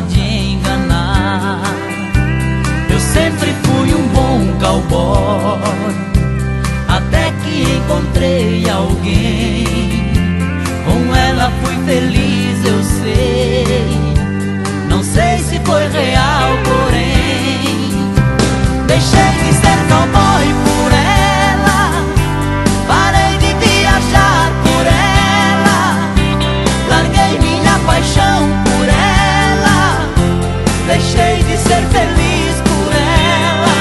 de enganar. Deixei de ser feliz por ela.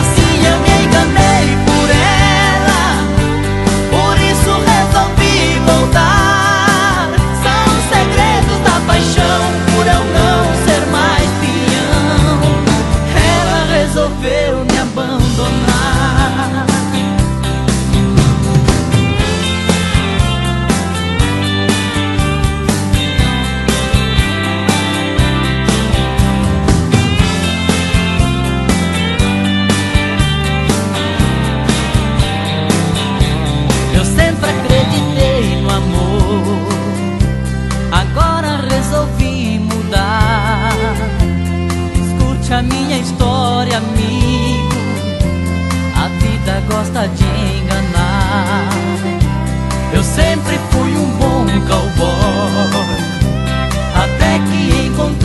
Assim eu me enganei por ela. Por isso resolvi voltar. São os segredos da paixão. Por eu não ser mais peão. Ela resolveu me abandonar.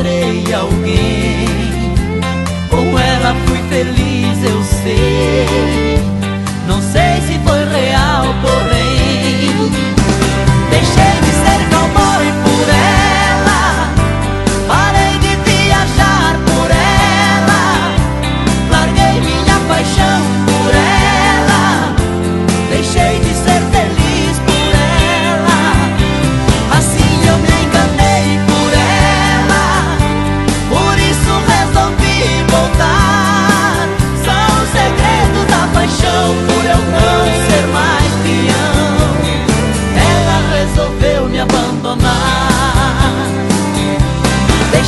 Encontrei alguém. Com ela fui feliz, eu sei. Não sei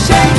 shake